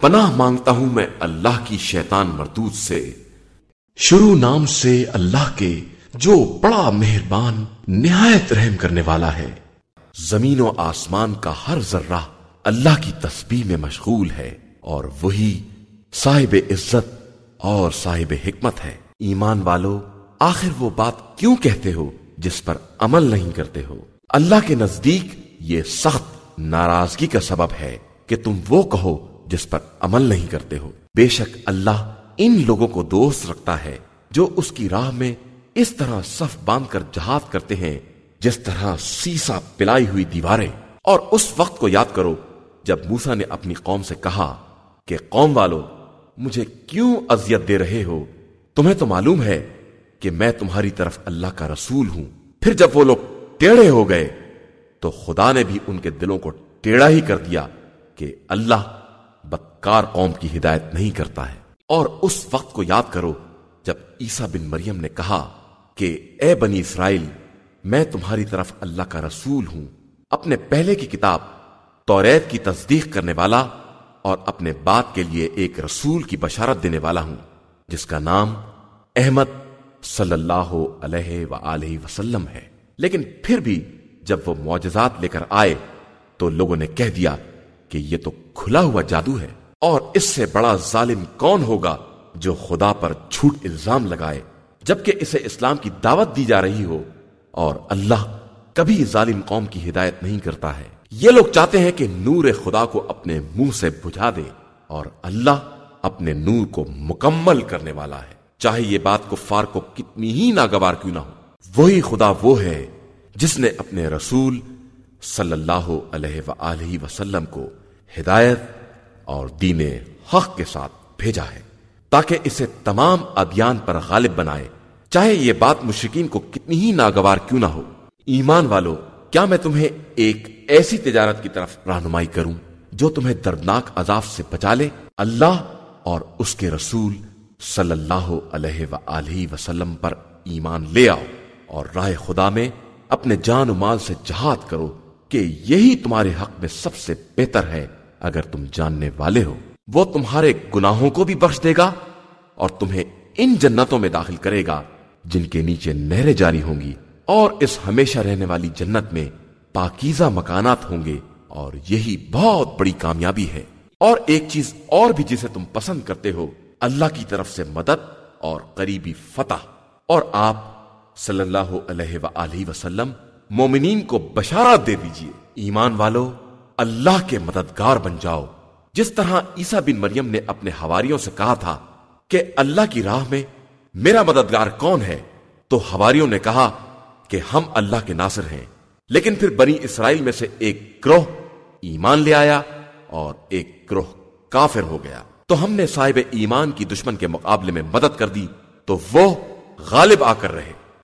پناہ مانگتا ہوں میں اللہ کی شیطان مردود سے۔ شروع نام سے اللہ کے جو بڑا مہربان، نہایت رحم کرنے والا ہے۔ زمین و آسمان کا ہر ذرہ اللہ کی تسبیح میں مشغول ہے اور وہی صاحب عزت اور صاحب حکمت ہے۔ ایمان والو، آخر وہ بات کیوں کہتے ہو جس پر عمل نہیں کرتے ہو؟ اللہ کے نزدیک یہ سخت ناراضگی کا سبب ہے کہ تم وہ کہو جس پر عمل نہیں کرتے ہو۔ بے شک اللہ ان لوگوں کو دوست رکھتا ہے جو اس کی راہ میں اس طرح صف باندھ کر جہاد کرتے ہیں، جس طرح سیسا پلائی ہوئی دیواریں۔ اور اس وقت کو یاد کرو، جب موسا نے اپنی قوم سے کہا کہ، قوم والو، مجھے کیوں اذیت دے رہے ہو؟ تمہیں تو معلوم ہے کہ میں تمہاری طرف اللہ کا رسول ہوں۔ پھر جب وہ لوگ ٹیڑے ہو گئے، تو خدا نے بھی ان کے دلوں کو ٹیڑا ہی کر دیا کہ اللہ بدکار قوم کی ہدایت نہیں کرتا ہے۔ اور اس وقت کو یاد کرو جب عیسا بن مریم نے کہا کہ اے بنی اسرائیل، میں تمہاری طرف اللہ کا رسول ہوں۔ اپنے پہلے کی کتاب توریت کی تصدیق کرنے والا اور اپنے بات کے لیے ایک رسول کی بشارت دینے والا ہوں، جس کا نام احمد صلی اللہ علیہ و وسلم ہے۔ لیکن پھر بھی جب وہ معجزات لے کر آئے تو لوگوں نے کہہ دیا کہ یہ تو کھلا ہوا جادو ہے۔ اور اس سے بڑا ظالم کون ہوگا جو خدا پر جھوٹ الزام لگائے جبکہ اسے اسلام کی دعوت دی جا رہی ہو؟ اور اللہ کبھی ظالم قوم کی ہدایت نہیں کرتا ہے۔ یہ لوگ چاہتے ہیں کہ نور خدا کو اپنے منہ سے بجھا دے اور اللہ اپنے نور کو مکمل کرنے والا ہے۔ چاہے یہ بات کو فار کو کتنی ہی ناگوار کیوں نہ ہو۔ وہی خدا وہ ہے جس نے اپنے رسول صلی اللہ علیہ وآلہ وسلم کو ہدایت اور دین حق کے ساتھ بھیجا ہے، تاکہ اسے تمام ادیان پر غالب بنائے۔ چاہے یہ بات مشرقین کو کتنی ہی ناگوار کیوں نہ ہو، ایمان والو، کیا میں تمہیں ایک ایسی تجارت کی طرف رہنمائی کروں جو تمہیں دردناک عذاب سے بچا لے؟ اللہ اور اس کے رسول صلی اللہ علیہ وآلہ وسلم پر ایمان لے آؤ اور رائے خدا میں اپنے جان و مال سے جہاد کرو کہ یہی تمہارے حق میں سب سے بہتر ہے۔ اگر تم جاننے والے ہو، وہ تمہارے گناہوں کو بھی بخش دے گا اور تمہیں ان جنتوں میں داخل کرے گا جن کے نیچے نہریں جاری ہوں گی اور اس ہمیشہ رہنے والی جنت میں پاکیزہ مکانات ہوں گے اور یہی بہت بڑی کامیابی ہے۔ اور ایک چیز اور بھی جسے تم پسند کرتے ہو، اللہ کی طرف سے مدد اور قریبی فتح۔ اور آپ صلی اللہ علیہ وآلہ وسلم مومنین کو بشارت دے دیجیے۔ ایمان والو اللہ کے مددگار بن جاؤ۔ جس طرح عیسا بن مریم نے اپنے ہواریوں سے کہا تھا کہ اللہ کی راہ میں میرا مددگار کون ہے، تو ہواریوں نے کہا کہ ہم اللہ کے ناصر ہیں۔ لیکن پھر بنی اسرائیل میں سے ایک گروہ ایمان لے آیا اور ایک گروہ کافر ہو گیا۔ تو ہم نے صاحب ایمان کی دشمن کے مقابلے میں مدد کر دی، تو وہ غالب آ کر رہے۔